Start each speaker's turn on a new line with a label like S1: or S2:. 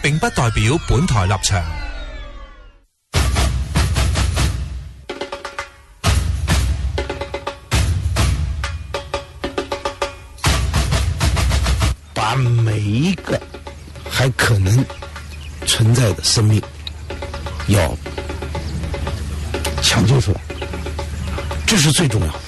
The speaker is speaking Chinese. S1: 并不代表本台立场。
S2: 把每一个还可能存在的生命要抢救出来，这是最重要。的